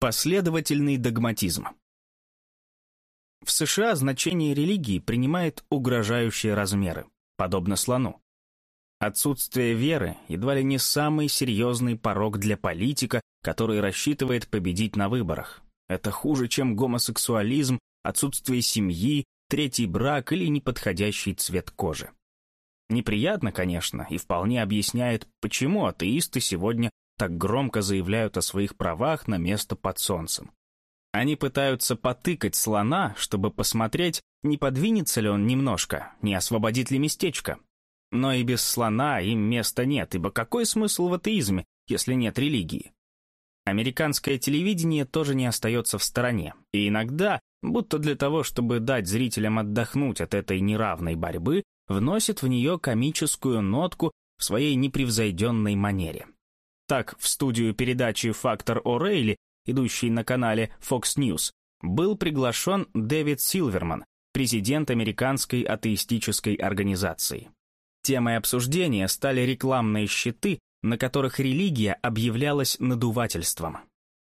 Последовательный догматизм. В США значение религии принимает угрожающие размеры, подобно слону. Отсутствие веры едва ли не самый серьезный порог для политика, который рассчитывает победить на выборах. Это хуже, чем гомосексуализм, отсутствие семьи, третий брак или неподходящий цвет кожи. Неприятно, конечно, и вполне объясняет, почему атеисты сегодня так громко заявляют о своих правах на место под солнцем. Они пытаются потыкать слона, чтобы посмотреть, не подвинется ли он немножко, не освободит ли местечко. Но и без слона им места нет, ибо какой смысл в атеизме, если нет религии? Американское телевидение тоже не остается в стороне, и иногда, будто для того, чтобы дать зрителям отдохнуть от этой неравной борьбы, вносит в нее комическую нотку в своей непревзойденной манере. Так, в студию передачи «Фактор О'Рейли», идущей на канале Fox News, был приглашен Дэвид Силверман, президент американской атеистической организации. Темой обсуждения стали рекламные щиты, на которых религия объявлялась надувательством.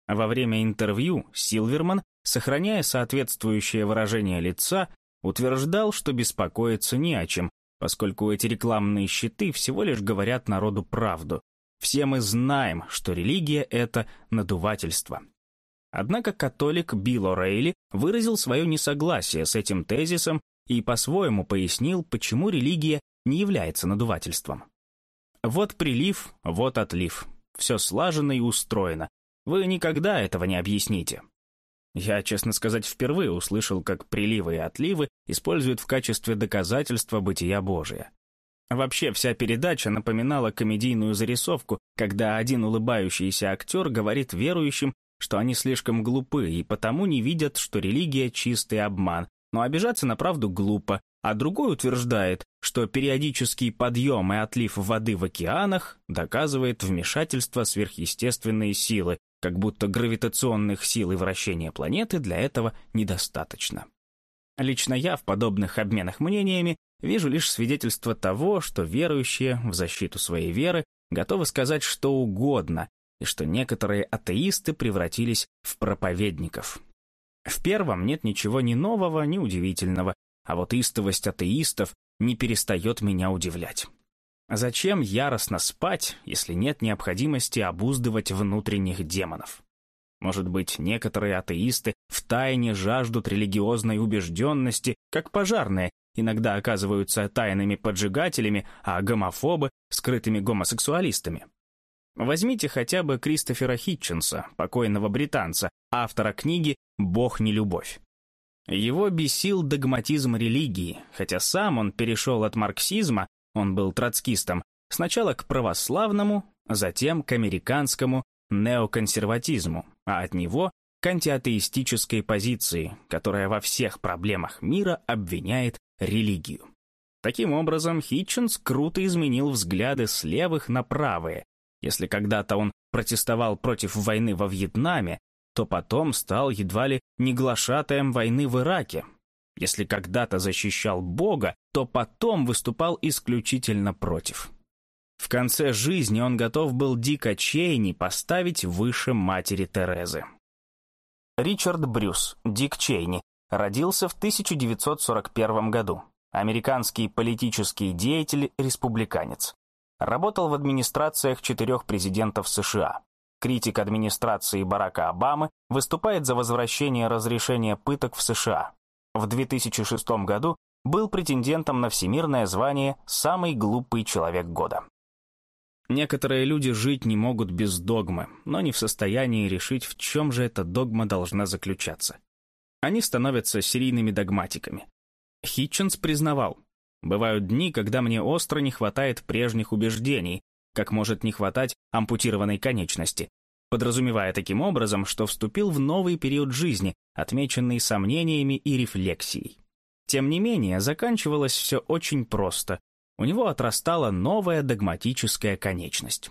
Во время интервью Силверман, сохраняя соответствующее выражение лица, утверждал, что беспокоиться не о чем, поскольку эти рекламные щиты всего лишь говорят народу правду, все мы знаем, что религия — это надувательство. Однако католик Билл О'Рейли выразил свое несогласие с этим тезисом и по-своему пояснил, почему религия не является надувательством. Вот прилив, вот отлив. Все слажено и устроено. Вы никогда этого не объясните. Я, честно сказать, впервые услышал, как приливы и отливы используют в качестве доказательства бытия Божия. Вообще вся передача напоминала комедийную зарисовку, когда один улыбающийся актер говорит верующим, что они слишком глупы и потому не видят, что религия — чистый обман, но обижаться на правду глупо, а другой утверждает, что периодический подъем и отлив воды в океанах доказывает вмешательство сверхъестественной силы, как будто гравитационных сил и вращения планеты для этого недостаточно. Лично я в подобных обменах мнениями вижу лишь свидетельство того, что верующие в защиту своей веры готовы сказать что угодно, и что некоторые атеисты превратились в проповедников. В первом нет ничего ни нового, ни удивительного, а вот истовость атеистов не перестает меня удивлять. Зачем яростно спать, если нет необходимости обуздывать внутренних демонов? Может быть, некоторые атеисты втайне жаждут религиозной убежденности, как пожарные, иногда оказываются тайными поджигателями, а гомофобы — скрытыми гомосексуалистами. Возьмите хотя бы Кристофера Хитченса, покойного британца, автора книги «Бог не любовь». Его бесил догматизм религии, хотя сам он перешел от марксизма, он был троцкистом, сначала к православному, затем к американскому неоконсерватизму, а от него к антиатеистической позиции, которая во всех проблемах мира обвиняет религию. Таким образом, Хитченс круто изменил взгляды с левых на правые. Если когда-то он протестовал против войны во Вьетнаме, то потом стал едва ли не глашатаем войны в Ираке. Если когда-то защищал Бога, то потом выступал исключительно против. В конце жизни он готов был Дика Чейни поставить выше матери Терезы. Ричард Брюс, Дик Чейни, родился в 1941 году. Американский политический деятель, республиканец. Работал в администрациях четырех президентов США. Критик администрации Барака Обамы выступает за возвращение разрешения пыток в США. В 2006 году был претендентом на всемирное звание «Самый глупый человек года». Некоторые люди жить не могут без догмы, но не в состоянии решить, в чем же эта догма должна заключаться. Они становятся серийными догматиками. Хитченс признавал, «Бывают дни, когда мне остро не хватает прежних убеждений, как может не хватать ампутированной конечности, подразумевая таким образом, что вступил в новый период жизни, отмеченный сомнениями и рефлексией. Тем не менее, заканчивалось все очень просто, у него отрастала новая догматическая конечность.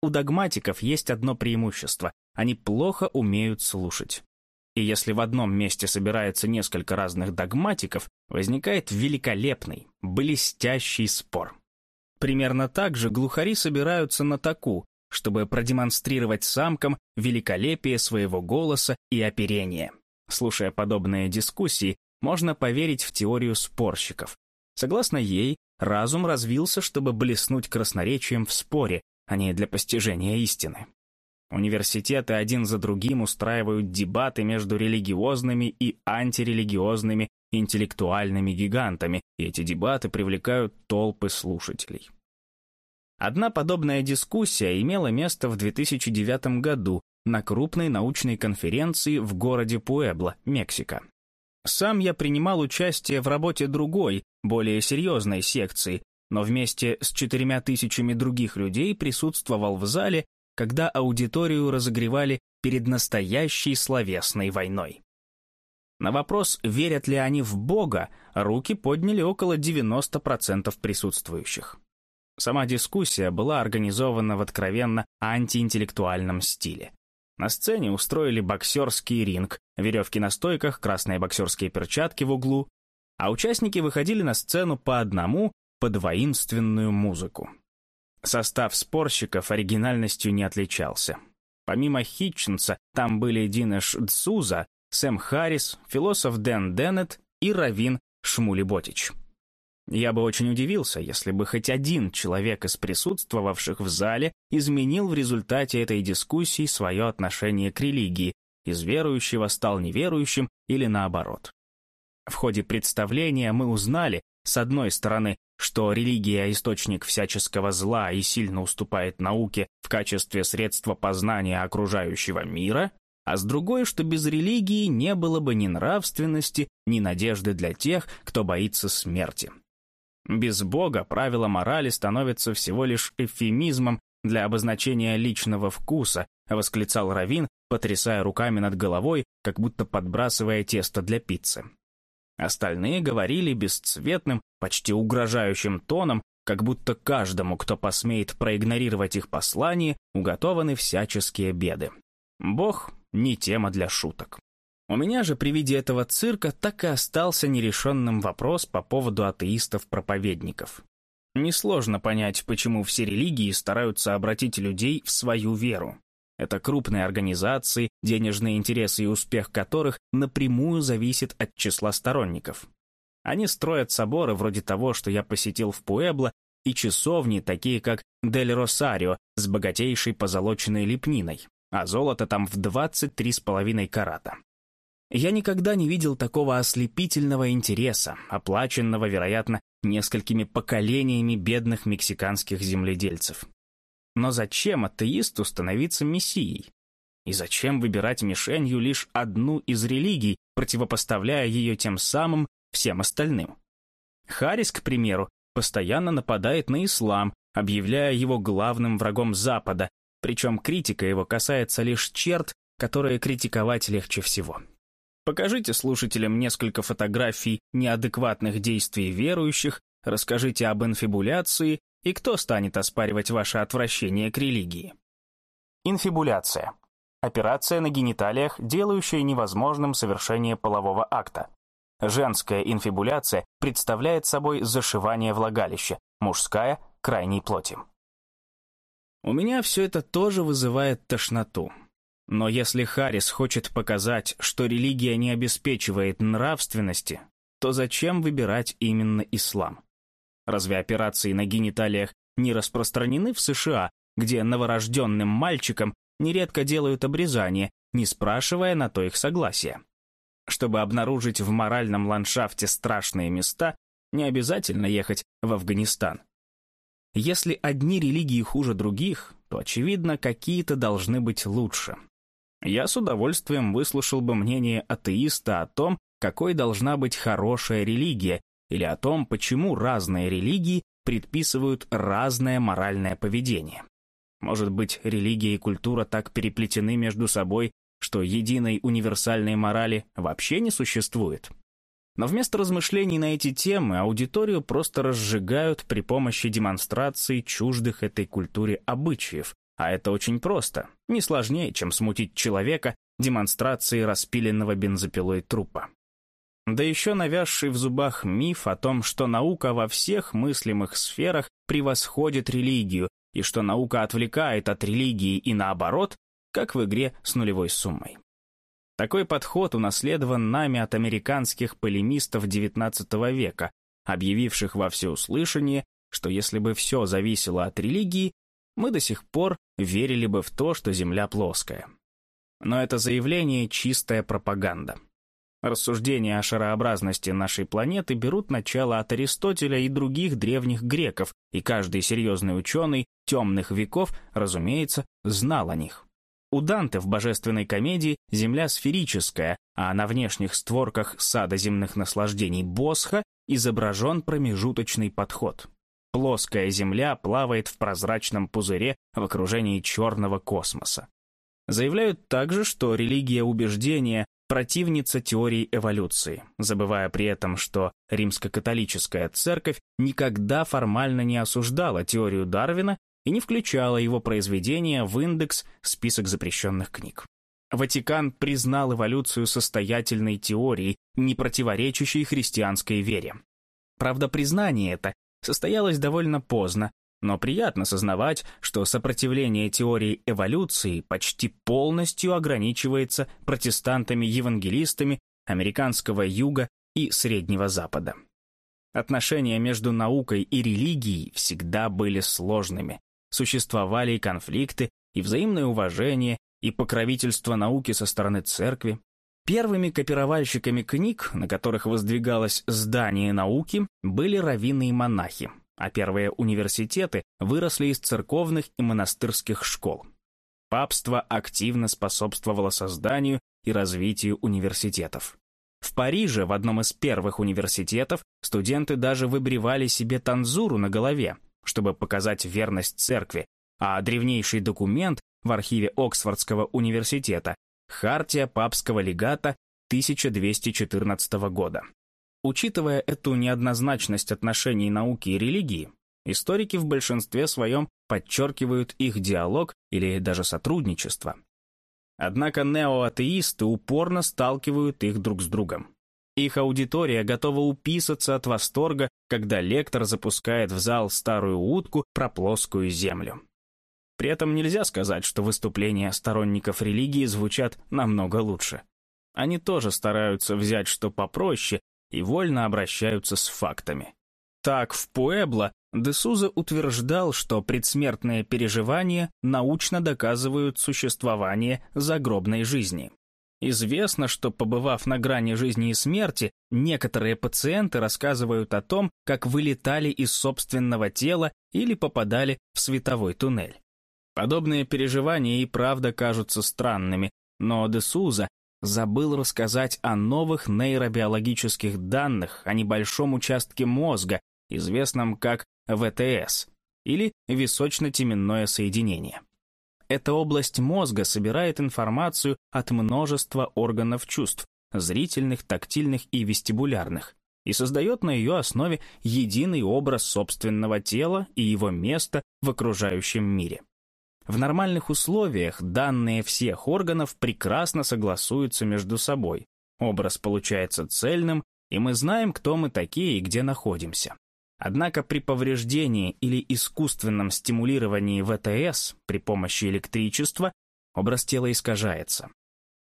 У догматиков есть одно преимущество – они плохо умеют слушать. И если в одном месте собирается несколько разных догматиков, возникает великолепный, блестящий спор. Примерно так же глухари собираются на таку, чтобы продемонстрировать самкам великолепие своего голоса и оперения. Слушая подобные дискуссии, можно поверить в теорию спорщиков. Согласно ей, разум развился, чтобы блеснуть красноречием в споре, а не для постижения истины. Университеты один за другим устраивают дебаты между религиозными и антирелигиозными интеллектуальными гигантами, и эти дебаты привлекают толпы слушателей. Одна подобная дискуссия имела место в 2009 году на крупной научной конференции в городе Пуэбло, Мексика. Сам я принимал участие в работе другой, более серьезной секции, но вместе с четырьмя тысячами других людей присутствовал в зале, когда аудиторию разогревали перед настоящей словесной войной. На вопрос, верят ли они в Бога, руки подняли около 90% присутствующих. Сама дискуссия была организована в откровенно антиинтеллектуальном стиле. На сцене устроили боксерский ринг, веревки на стойках, красные боксерские перчатки в углу, а участники выходили на сцену по одному под воинственную музыку. Состав спорщиков оригинальностью не отличался. Помимо Хитченса, там были Динеш Дсуза, Сэм Харрис, философ Дэн Деннет и Равин Шмули Ботич. Я бы очень удивился, если бы хоть один человек из присутствовавших в зале изменил в результате этой дискуссии свое отношение к религии, из верующего стал неверующим или наоборот. В ходе представления мы узнали, с одной стороны, что религия – источник всяческого зла и сильно уступает науке в качестве средства познания окружающего мира, а с другой, что без религии не было бы ни нравственности, ни надежды для тех, кто боится смерти. Без Бога правила морали становятся всего лишь эвфемизмом для обозначения личного вкуса, восклицал Равин, потрясая руками над головой, как будто подбрасывая тесто для пиццы. Остальные говорили бесцветным, почти угрожающим тоном, как будто каждому, кто посмеет проигнорировать их послание, уготованы всяческие беды. Бог — не тема для шуток. У меня же при виде этого цирка так и остался нерешенным вопрос по поводу атеистов-проповедников. Несложно понять, почему все религии стараются обратить людей в свою веру. Это крупные организации, денежные интересы и успех которых напрямую зависит от числа сторонников. Они строят соборы вроде того, что я посетил в Пуэбло, и часовни, такие как Дель Росарио, с богатейшей позолоченной лепниной, а золото там в 23,5 карата. Я никогда не видел такого ослепительного интереса, оплаченного, вероятно, несколькими поколениями бедных мексиканских земледельцев. Но зачем атеисту становиться мессией? И зачем выбирать мишенью лишь одну из религий, противопоставляя ее тем самым всем остальным? Харрис, к примеру, постоянно нападает на ислам, объявляя его главным врагом Запада, причем критика его касается лишь черт, которые критиковать легче всего. Покажите слушателям несколько фотографий неадекватных действий верующих, расскажите об инфибуляции, и кто станет оспаривать ваше отвращение к религии? Инфибуляция. Операция на гениталиях, делающая невозможным совершение полового акта. Женская инфибуляция представляет собой зашивание влагалища, мужская – крайней плоти. У меня все это тоже вызывает тошноту. Но если Харрис хочет показать, что религия не обеспечивает нравственности, то зачем выбирать именно ислам? Разве операции на гениталиях не распространены в США, где новорожденным мальчикам нередко делают обрезание, не спрашивая на то их согласия? Чтобы обнаружить в моральном ландшафте страшные места, не обязательно ехать в Афганистан. Если одни религии хуже других, то, очевидно, какие-то должны быть лучше. Я с удовольствием выслушал бы мнение атеиста о том, какой должна быть хорошая религия, или о том, почему разные религии предписывают разное моральное поведение. Может быть, религия и культура так переплетены между собой, что единой универсальной морали вообще не существует? Но вместо размышлений на эти темы аудиторию просто разжигают при помощи демонстрации чуждых этой культуре обычаев, а это очень просто, не сложнее, чем смутить человека демонстрацией распиленного бензопилой трупа. Да еще навязший в зубах миф о том, что наука во всех мыслимых сферах превосходит религию, и что наука отвлекает от религии и наоборот, как в игре с нулевой суммой. Такой подход унаследован нами от американских полемистов XIX века, объявивших во всеуслышание, что если бы все зависело от религии, мы до сих пор верили бы в то, что Земля плоская. Но это заявление — чистая пропаганда. Рассуждения о шарообразности нашей планеты берут начало от Аристотеля и других древних греков, и каждый серьезный ученый темных веков, разумеется, знал о них. У Данте в божественной комедии Земля сферическая, а на внешних створках сада земных наслаждений Босха изображен промежуточный подход. Плоская Земля плавает в прозрачном пузыре в окружении черного космоса. Заявляют также, что религия убеждения противница теории эволюции, забывая при этом, что римско-католическая церковь никогда формально не осуждала теорию Дарвина и не включала его произведения в индекс список запрещенных книг. Ватикан признал эволюцию состоятельной теорией, не противоречащей христианской вере. Правда, признание это состоялось довольно поздно, но приятно сознавать, что сопротивление теории эволюции почти полностью ограничивается протестантами-евангелистами американского юга и Среднего Запада. Отношения между наукой и религией всегда были сложными. Существовали и конфликты, и взаимное уважение, и покровительство науки со стороны церкви. Первыми копировальщиками книг, на которых воздвигалось здание науки, были раввины и монахи, а первые университеты выросли из церковных и монастырских школ. Папство активно способствовало созданию и развитию университетов. В Париже, в одном из первых университетов, студенты даже выбривали себе танзуру на голове, чтобы показать верность церкви, а древнейший документ в архиве Оксфордского университета – Хартия папского легата 1214 года. Учитывая эту неоднозначность отношений науки и религии, историки в большинстве своем подчеркивают их диалог или даже сотрудничество. Однако неоатеисты упорно сталкивают их друг с другом. Их аудитория готова уписаться от восторга, когда лектор запускает в зал старую утку про плоскую землю. При этом нельзя сказать, что выступления сторонников религии звучат намного лучше. Они тоже стараются взять что попроще и вольно обращаются с фактами. Так, в Пуэбло Десуза утверждал, что предсмертные переживания научно доказывают существование загробной жизни. Известно, что, побывав на грани жизни и смерти, некоторые пациенты рассказывают о том, как вылетали из собственного тела или попадали в световой туннель. Подобные переживания и правда кажутся странными, но Десуза забыл рассказать о новых нейробиологических данных о небольшом участке мозга, известном как ВТС, или височно-теменное соединение. Эта область мозга собирает информацию от множества органов чувств, зрительных, тактильных и вестибулярных, и создает на ее основе единый образ собственного тела и его места в окружающем мире. В нормальных условиях данные всех органов прекрасно согласуются между собой. Образ получается цельным, и мы знаем, кто мы такие и где находимся. Однако при повреждении или искусственном стимулировании ВТС при помощи электричества образ тела искажается.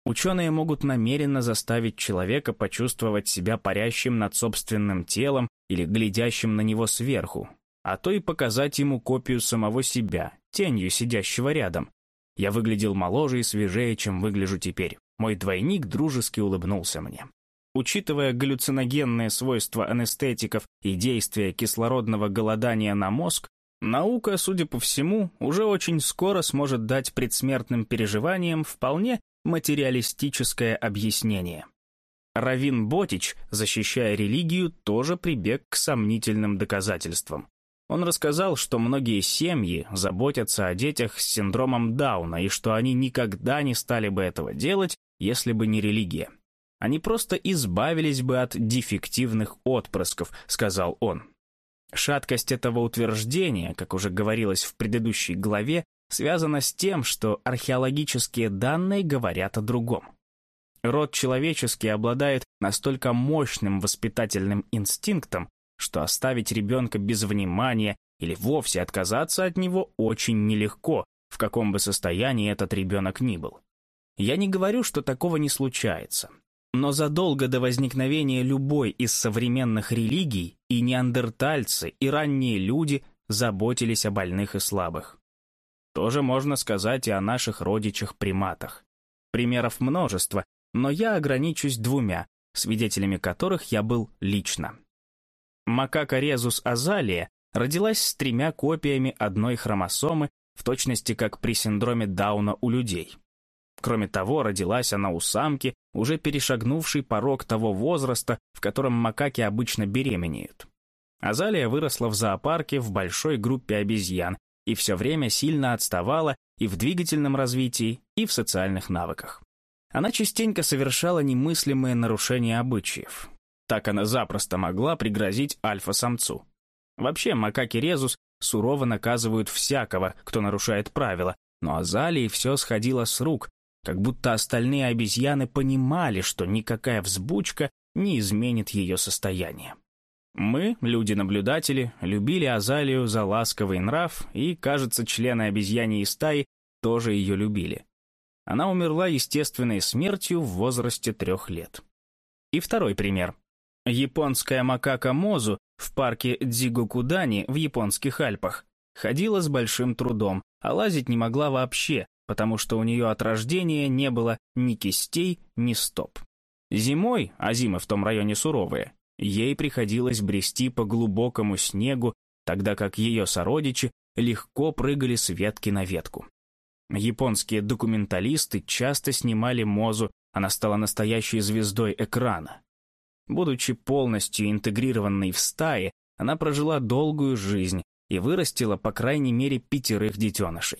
Ученые могут намеренно заставить человека почувствовать себя парящим над собственным телом или глядящим на него сверху, а то и показать ему копию самого себя, тенью сидящего рядом. Я выглядел моложе и свежее, чем выгляжу теперь. Мой двойник дружески улыбнулся мне. Учитывая галлюциногенные свойства анестетиков и действия кислородного голодания на мозг, наука, судя по всему, уже очень скоро сможет дать предсмертным переживаниям вполне материалистическое объяснение. Равин Ботич, защищая религию, тоже прибег к сомнительным доказательствам. Он рассказал, что многие семьи заботятся о детях с синдромом Дауна и что они никогда не стали бы этого делать, если бы не религия. Они просто избавились бы от дефективных отпрысков, сказал он. Шаткость этого утверждения, как уже говорилось в предыдущей главе, связана с тем, что археологические данные говорят о другом. Род человеческий обладает настолько мощным воспитательным инстинктом, что оставить ребенка без внимания или вовсе отказаться от него очень нелегко, в каком бы состоянии этот ребенок ни был. Я не говорю, что такого не случается. Но задолго до возникновения любой из современных религий и неандертальцы, и ранние люди заботились о больных и слабых. Тоже можно сказать и о наших родичах-приматах. Примеров множество, но я ограничусь двумя, свидетелями которых я был лично. Макака резус азалия родилась с тремя копиями одной хромосомы, в точности как при синдроме Дауна у людей. Кроме того, родилась она у самки, уже перешагнувшей порог того возраста, в котором макаки обычно беременеют. Азалия выросла в зоопарке в большой группе обезьян и все время сильно отставала и в двигательном развитии, и в социальных навыках. Она частенько совершала немыслимые нарушения обычаев. Так она запросто могла пригрозить альфа-самцу. Вообще, макаки резус сурово наказывают всякого, кто нарушает правила, но Азалии все сходило с рук, как будто остальные обезьяны понимали, что никакая взбучка не изменит ее состояние. Мы, люди-наблюдатели, любили Азалию за ласковый нрав, и, кажется, члены обезьяньей стаи тоже ее любили. Она умерла естественной смертью в возрасте трех лет. И второй пример. Японская макака Мозу в парке Дзигокудани в японских Альпах ходила с большим трудом, а лазить не могла вообще, потому что у нее от рождения не было ни кистей, ни стоп. Зимой, а зимы в том районе суровые, ей приходилось брести по глубокому снегу, тогда как ее сородичи легко прыгали с ветки на ветку. Японские документалисты часто снимали Мозу, она стала настоящей звездой экрана. Будучи полностью интегрированной в стае, она прожила долгую жизнь и вырастила по крайней мере пятерых детенышей.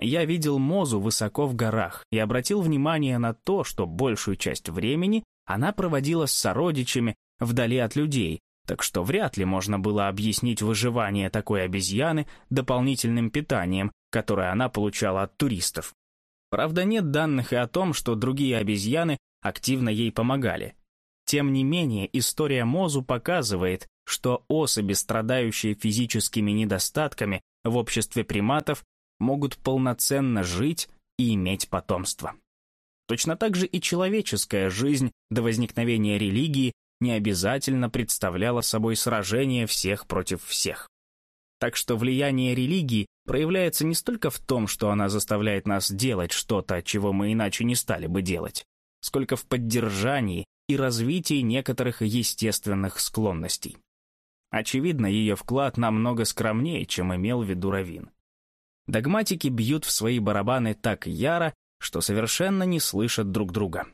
Я видел Мозу высоко в горах и обратил внимание на то, что большую часть времени она проводила с сородичами вдали от людей, так что вряд ли можно было объяснить выживание такой обезьяны дополнительным питанием, которое она получала от туристов. Правда, нет данных и о том, что другие обезьяны активно ей помогали. Тем не менее, история Мозу показывает, что особи, страдающие физическими недостатками в обществе приматов, могут полноценно жить и иметь потомство. Точно так же и человеческая жизнь до возникновения религии не обязательно представляла собой сражение всех против всех. Так что влияние религии проявляется не столько в том, что она заставляет нас делать что-то, чего мы иначе не стали бы делать, сколько в поддержании и развитии некоторых естественных склонностей. Очевидно, ее вклад намного скромнее, чем имел в виду Равин. Догматики бьют в свои барабаны так яро, что совершенно не слышат друг друга.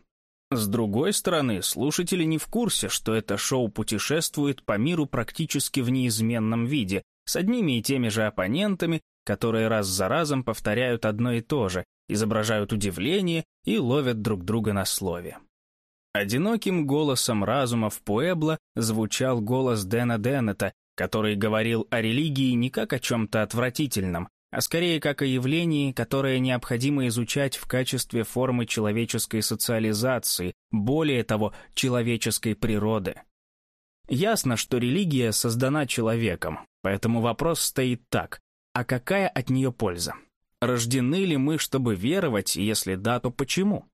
С другой стороны, слушатели не в курсе, что это шоу путешествует по миру практически в неизменном виде, с одними и теми же оппонентами, которые раз за разом повторяют одно и то же, изображают удивление и ловят друг друга на слове. Одиноким голосом разума в Пуэбло звучал голос Дэна Деннета, который говорил о религии не как о чем-то отвратительном, а скорее как о явлении, которое необходимо изучать в качестве формы человеческой социализации, более того, человеческой природы. Ясно, что религия создана человеком, поэтому вопрос стоит так, а какая от нее польза? Рождены ли мы, чтобы веровать, если да, то почему?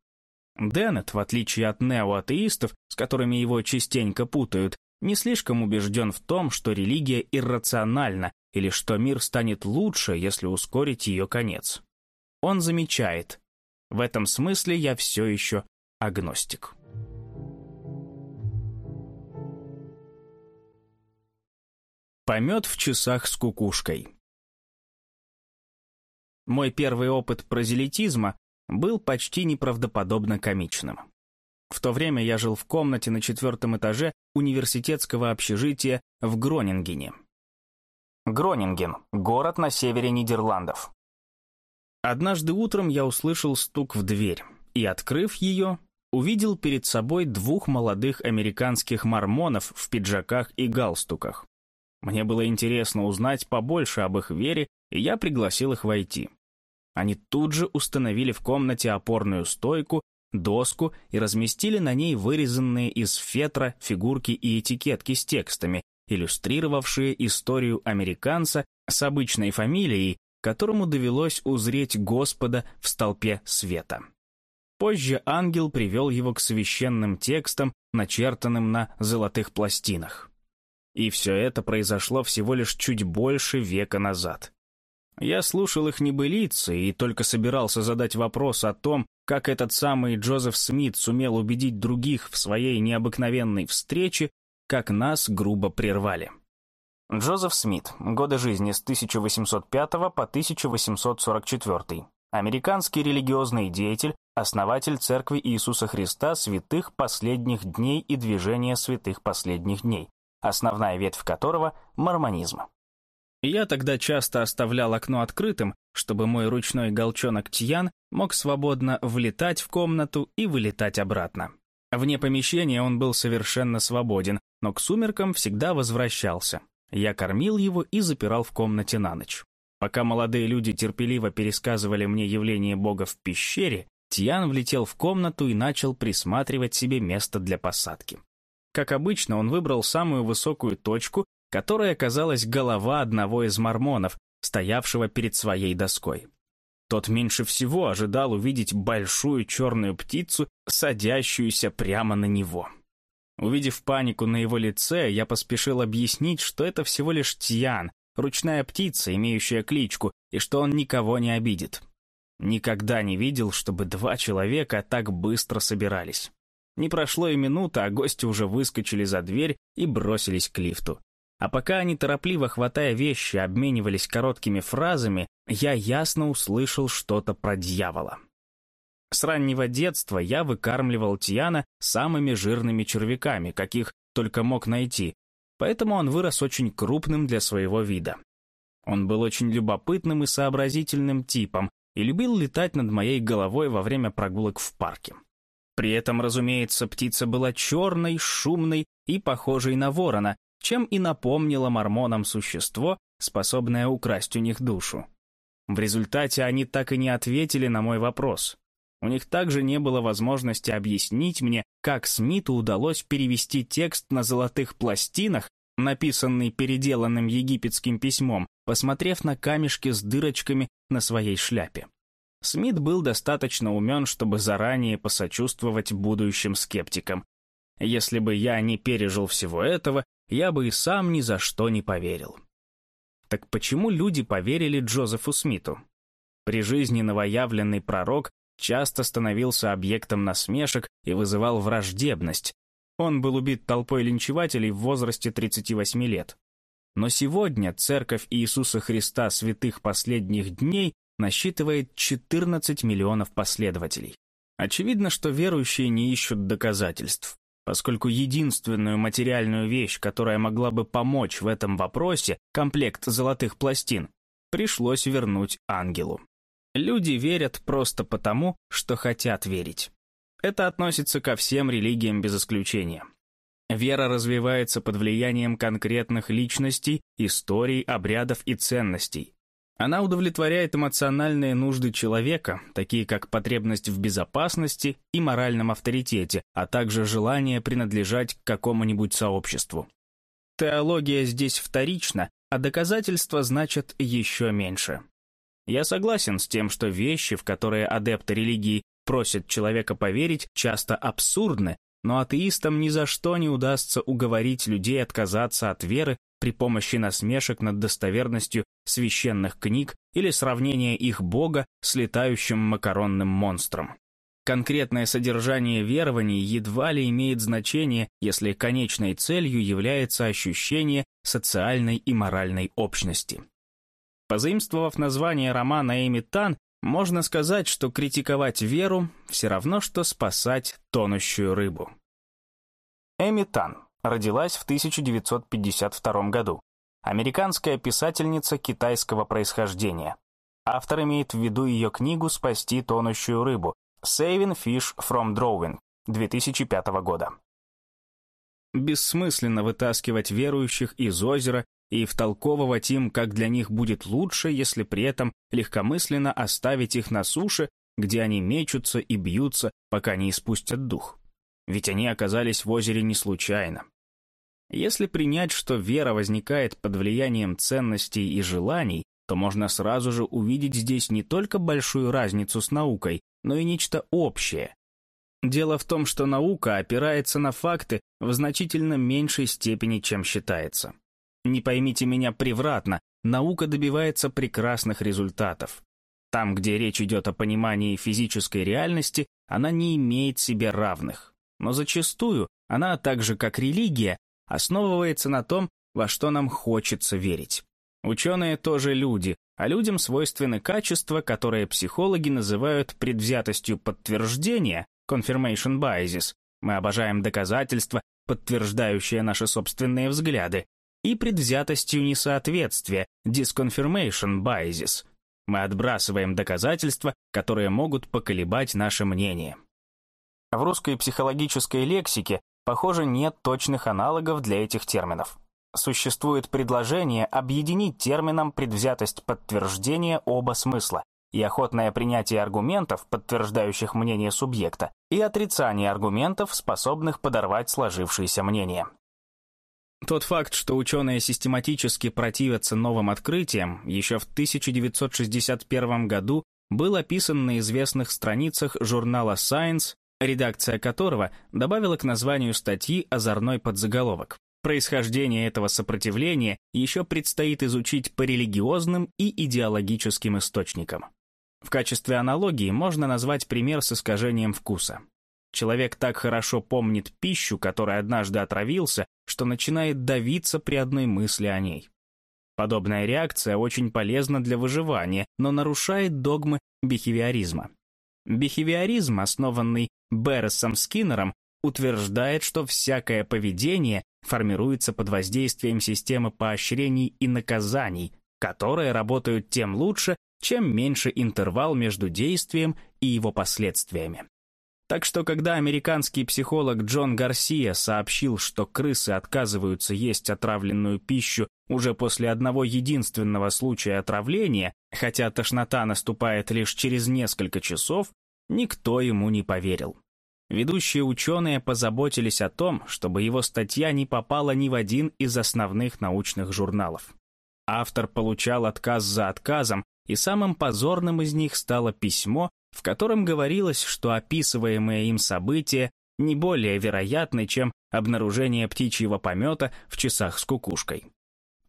Деннет, в отличие от неоатеистов, с которыми его частенько путают, не слишком убежден в том, что религия иррациональна или что мир станет лучше, если ускорить ее конец. Он замечает, в этом смысле я все еще агностик. Помет в часах с кукушкой. Мой первый опыт прозелитизма был почти неправдоподобно комичным. В то время я жил в комнате на четвертом этаже университетского общежития в Гронингене. Гронинген – город на севере Нидерландов. Однажды утром я услышал стук в дверь и, открыв ее, увидел перед собой двух молодых американских мормонов в пиджаках и галстуках. Мне было интересно узнать побольше об их вере, и я пригласил их войти. Они тут же установили в комнате опорную стойку, доску и разместили на ней вырезанные из фетра фигурки и этикетки с текстами, иллюстрировавшие историю американца с обычной фамилией, которому довелось узреть Господа в столпе света. Позже ангел привел его к священным текстам, начертанным на золотых пластинах. И все это произошло всего лишь чуть больше века назад. Я слушал их небылицы и только собирался задать вопрос о том, как этот самый Джозеф Смит сумел убедить других в своей необыкновенной встрече, как нас грубо прервали. Джозеф Смит. Годы жизни с 1805 по 1844. Американский религиозный деятель, основатель Церкви Иисуса Христа святых последних дней и движения святых последних дней, основная ветвь которого – мормонизм. Я тогда часто оставлял окно открытым, чтобы мой ручной голчонок Тьян мог свободно влетать в комнату и вылетать обратно. Вне помещения он был совершенно свободен, но к сумеркам всегда возвращался. Я кормил его и запирал в комнате на ночь. Пока молодые люди терпеливо пересказывали мне явление Бога в пещере, Тьян влетел в комнату и начал присматривать себе место для посадки. Как обычно, он выбрал самую высокую точку, которая оказалась голова одного из мормонов, стоявшего перед своей доской. Тот меньше всего ожидал увидеть большую черную птицу, садящуюся прямо на него. Увидев панику на его лице, я поспешил объяснить, что это всего лишь Тьян, ручная птица, имеющая кличку, и что он никого не обидит. Никогда не видел, чтобы два человека так быстро собирались. Не прошло и минута, а гости уже выскочили за дверь и бросились к лифту. А пока они, торопливо хватая вещи, обменивались короткими фразами, я ясно услышал что-то про дьявола. С раннего детства я выкармливал Тиана самыми жирными червяками, каких только мог найти, поэтому он вырос очень крупным для своего вида. Он был очень любопытным и сообразительным типом и любил летать над моей головой во время прогулок в парке. При этом, разумеется, птица была черной, шумной и похожей на ворона, чем и напомнило мормонам существо, способное украсть у них душу. В результате они так и не ответили на мой вопрос, у них также не было возможности объяснить мне, как Смиту удалось перевести текст на золотых пластинах, написанный переделанным египетским письмом, посмотрев на камешки с дырочками на своей шляпе. Смит был достаточно умен, чтобы заранее посочувствовать будущим скептикам. Если бы я не пережил всего этого, я бы и сам ни за что не поверил. Так почему люди поверили Джозефу Смиту? При жизни новоявленный пророк часто становился объектом насмешек и вызывал враждебность. Он был убит толпой линчевателей в возрасте 38 лет. Но сегодня Церковь Иисуса Христа святых последних дней насчитывает 14 миллионов последователей. Очевидно, что верующие не ищут доказательств, поскольку единственную материальную вещь, которая могла бы помочь в этом вопросе, комплект золотых пластин, пришлось вернуть ангелу. Люди верят просто потому, что хотят верить. Это относится ко всем религиям без исключения. Вера развивается под влиянием конкретных личностей, историй, обрядов и ценностей. Она удовлетворяет эмоциональные нужды человека, такие как потребность в безопасности и моральном авторитете, а также желание принадлежать к какому-нибудь сообществу. Теология здесь вторична, а доказательства значат еще меньше. Я согласен с тем, что вещи, в которые адепты религии просят человека поверить, часто абсурдны, но атеистам ни за что не удастся уговорить людей отказаться от веры при помощи насмешек над достоверностью священных книг или сравнения их бога с летающим макаронным монстром. Конкретное содержание верований едва ли имеет значение, если конечной целью является ощущение социальной и моральной общности. Позаимствовав название романа Эми Тан, можно сказать, что критиковать веру все равно, что спасать тонущую рыбу. Эми Тан родилась в 1952 году. Американская писательница китайского происхождения. Автор имеет в виду ее книгу «Спасти тонущую рыбу» «Saving Fish from Drowning» 2005 года. Бессмысленно вытаскивать верующих из озера и втолковывать им, как для них будет лучше, если при этом легкомысленно оставить их на суше, где они мечутся и бьются, пока не испустят дух. Ведь они оказались в озере не случайно. Если принять, что вера возникает под влиянием ценностей и желаний, то можно сразу же увидеть здесь не только большую разницу с наукой, но и нечто общее. Дело в том, что наука опирается на факты в значительно меньшей степени, чем считается. Не поймите меня превратно, наука добивается прекрасных результатов. Там, где речь идет о понимании физической реальности, она не имеет себе равных. Но зачастую она, так же как религия, основывается на том, во что нам хочется верить. Ученые тоже люди, а людям свойственны качества, которые психологи называют предвзятостью подтверждения, confirmation biases. Мы обожаем доказательства, подтверждающие наши собственные взгляды, и предвзятостью несоответствия, disconfirmation biases. Мы отбрасываем доказательства, которые могут поколебать наше мнение. В русской психологической лексике, похоже, нет точных аналогов для этих терминов. Существует предложение объединить термином предвзятость подтверждения оба смысла и охотное принятие аргументов, подтверждающих мнение субъекта, и отрицание аргументов, способных подорвать сложившееся мнение. Тот факт, что ученые систематически противятся новым открытиям, еще в 1961 году был описан на известных страницах журнала Science, редакция которого добавила к названию статьи озорной подзаголовок. Происхождение этого сопротивления еще предстоит изучить по религиозным и идеологическим источникам. В качестве аналогии можно назвать пример с искажением вкуса. Человек так хорошо помнит пищу, которой однажды отравился, что начинает давиться при одной мысли о ней. Подобная реакция очень полезна для выживания, но нарушает догмы бихевиоризма. Бихевиоризм, основанный Берресом Скиннером, утверждает, что всякое поведение формируется под воздействием системы поощрений и наказаний, которые работают тем лучше, чем меньше интервал между действием и его последствиями. Так что, когда американский психолог Джон Гарсия сообщил, что крысы отказываются есть отравленную пищу уже после одного единственного случая отравления, хотя тошнота наступает лишь через несколько часов, никто ему не поверил. Ведущие ученые позаботились о том, чтобы его статья не попала ни в один из основных научных журналов. Автор получал отказ за отказом, и самым позорным из них стало письмо, в котором говорилось, что описываемые им события не более вероятны, чем обнаружение птичьего помета в часах с кукушкой.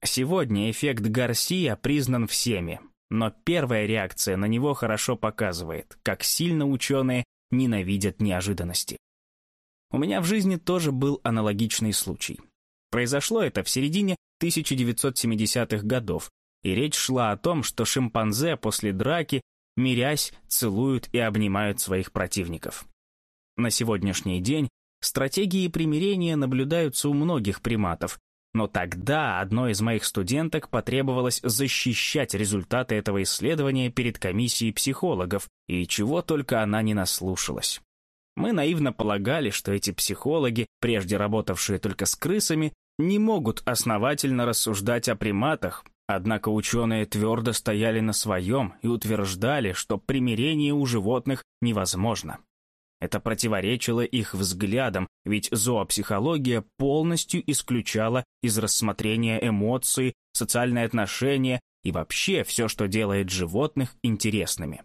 Сегодня эффект Гарсия признан всеми, но первая реакция на него хорошо показывает, как сильно ученые ненавидят неожиданности. У меня в жизни тоже был аналогичный случай. Произошло это в середине 1970-х годов, и речь шла о том, что шимпанзе после драки мирясь, целуют и обнимают своих противников. На сегодняшний день стратегии примирения наблюдаются у многих приматов, но тогда одной из моих студенток потребовалось защищать результаты этого исследования перед комиссией психологов, и чего только она не наслушалась. Мы наивно полагали, что эти психологи, прежде работавшие только с крысами, не могут основательно рассуждать о приматах, Однако ученые твердо стояли на своем и утверждали, что примирение у животных невозможно. Это противоречило их взглядам, ведь зоопсихология полностью исключала из рассмотрения эмоции, социальные отношения и вообще все, что делает животных интересными.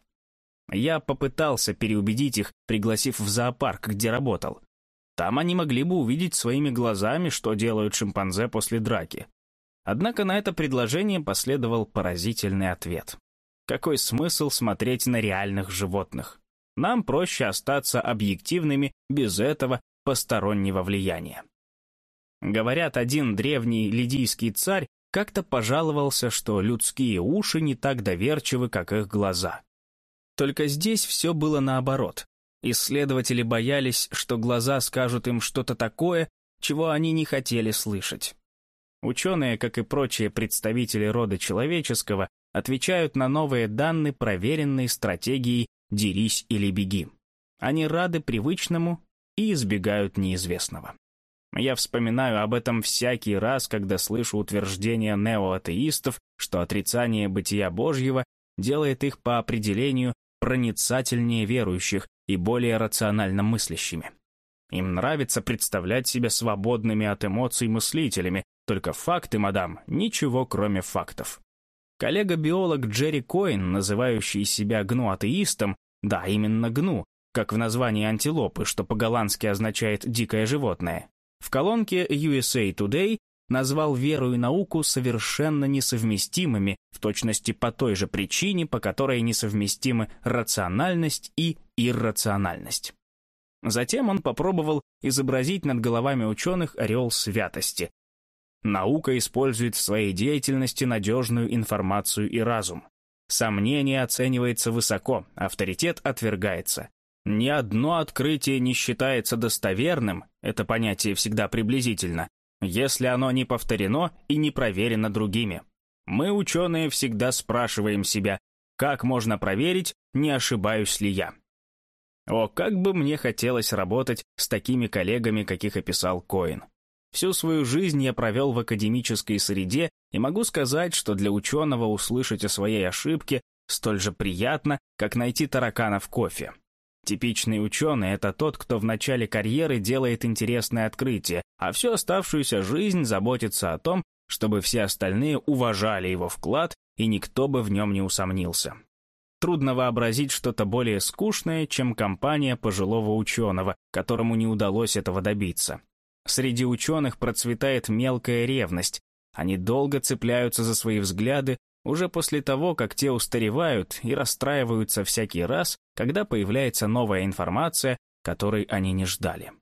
Я попытался переубедить их, пригласив в зоопарк, где работал. Там они могли бы увидеть своими глазами, что делают шимпанзе после драки. Однако на это предложение последовал поразительный ответ. Какой смысл смотреть на реальных животных? Нам проще остаться объективными без этого постороннего влияния. Говорят, один древний лидийский царь как-то пожаловался, что людские уши не так доверчивы, как их глаза. Только здесь все было наоборот. Исследователи боялись, что глаза скажут им что-то такое, чего они не хотели слышать. Ученые, как и прочие представители рода человеческого, отвечают на новые данные проверенной стратегией «дерись или беги». Они рады привычному и избегают неизвестного. Я вспоминаю об этом всякий раз, когда слышу утверждения неоатеистов, что отрицание бытия Божьего делает их по определению проницательнее верующих и более рационально мыслящими. Им нравится представлять себя свободными от эмоций мыслителями, только факты, мадам, ничего кроме фактов. Коллега-биолог Джерри Коин, называющий себя гну-атеистом, да, именно гну, как в названии антилопы, что по-голландски означает «дикое животное», в колонке USA Today назвал веру и науку совершенно несовместимыми, в точности по той же причине, по которой несовместимы рациональность и иррациональность. Затем он попробовал изобразить над головами ученых ореол святости. Наука использует в своей деятельности надежную информацию и разум. Сомнение оценивается высоко, авторитет отвергается. Ни одно открытие не считается достоверным, это понятие всегда приблизительно, если оно не повторено и не проверено другими. Мы, ученые, всегда спрашиваем себя, как можно проверить, не ошибаюсь ли я. О, как бы мне хотелось работать с такими коллегами, каких описал Коин. Всю свою жизнь я провел в академической среде и могу сказать, что для ученого услышать о своей ошибке столь же приятно, как найти таракана в кофе. Типичный ученый – это тот, кто в начале карьеры делает интересное открытие, а всю оставшуюся жизнь заботится о том, чтобы все остальные уважали его вклад и никто бы в нем не усомнился. Трудно вообразить что-то более скучное, чем компания пожилого ученого, которому не удалось этого добиться. Среди ученых процветает мелкая ревность. Они долго цепляются за свои взгляды, уже после того, как те устаревают и расстраиваются всякий раз, когда появляется новая информация, которой они не ждали.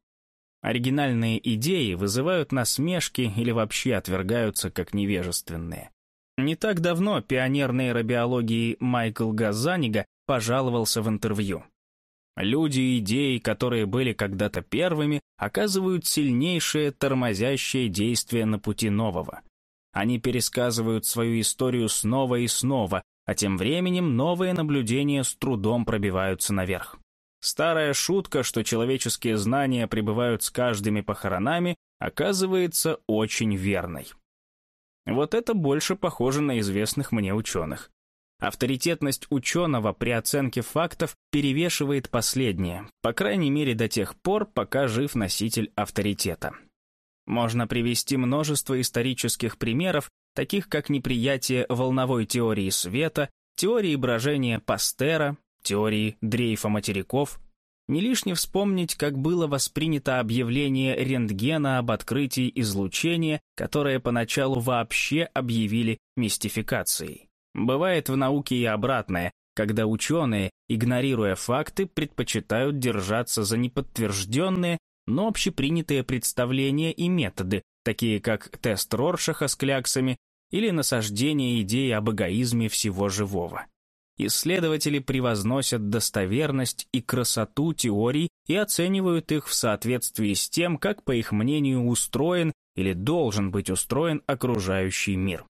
Оригинальные идеи вызывают насмешки или вообще отвергаются как невежественные. Не так давно пионер нейробиологии Майкл Газанига пожаловался в интервью. Люди и идеи, которые были когда-то первыми, оказывают сильнейшее тормозящее действие на пути нового. Они пересказывают свою историю снова и снова, а тем временем новые наблюдения с трудом пробиваются наверх. Старая шутка, что человеческие знания пребывают с каждыми похоронами, оказывается очень верной. Вот это больше похоже на известных мне ученых. Авторитетность ученого при оценке фактов перевешивает последнее, по крайней мере до тех пор, пока жив носитель авторитета. Можно привести множество исторических примеров, таких как неприятие волновой теории света, теории брожения Пастера, теории дрейфа материков, не лишне вспомнить, как было воспринято объявление рентгена об открытии излучения, которое поначалу вообще объявили мистификацией. Бывает в науке и обратное, когда ученые, игнорируя факты, предпочитают держаться за неподтвержденные, но общепринятые представления и методы, такие как тест Роршаха с кляксами или насаждение идеи об эгоизме всего живого. Исследователи превозносят достоверность и красоту теорий и оценивают их в соответствии с тем, как, по их мнению, устроен или должен быть устроен окружающий мир.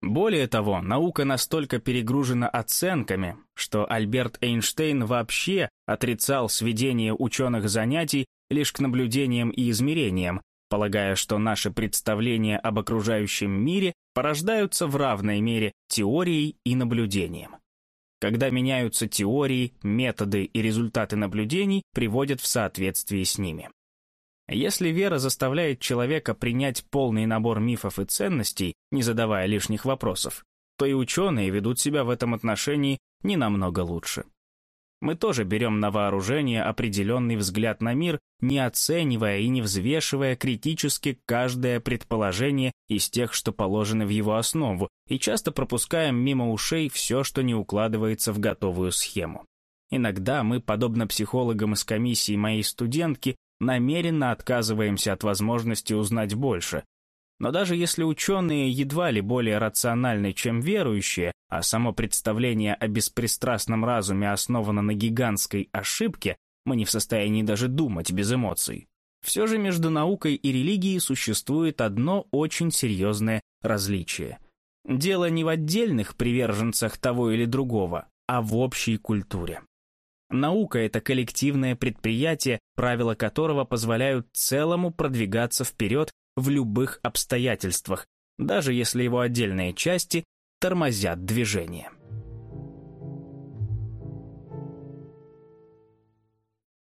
Более того, наука настолько перегружена оценками, что Альберт Эйнштейн вообще отрицал сведение ученых занятий лишь к наблюдениям и измерениям, полагая, что наши представления об окружающем мире порождаются в равной мере теорией и наблюдением. Когда меняются теории, методы и результаты наблюдений приводят в соответствии с ними. Если вера заставляет человека принять полный набор мифов и ценностей, не задавая лишних вопросов, то и ученые ведут себя в этом отношении не намного лучше. Мы тоже берем на вооружение определенный взгляд на мир, не оценивая и не взвешивая критически каждое предположение из тех, что положены в его основу, и часто пропускаем мимо ушей все, что не укладывается в готовую схему. Иногда мы, подобно психологам из комиссии моей студентки, намеренно отказываемся от возможности узнать больше, но даже если ученые едва ли более рациональны, чем верующие, а само представление о беспристрастном разуме основано на гигантской ошибке, мы не в состоянии даже думать без эмоций. Все же между наукой и религией существует одно очень серьезное различие. Дело не в отдельных приверженцах того или другого, а в общей культуре. Наука — это коллективное предприятие, правила которого позволяют целому продвигаться вперед в любых обстоятельствах, даже если его отдельные части тормозят движение.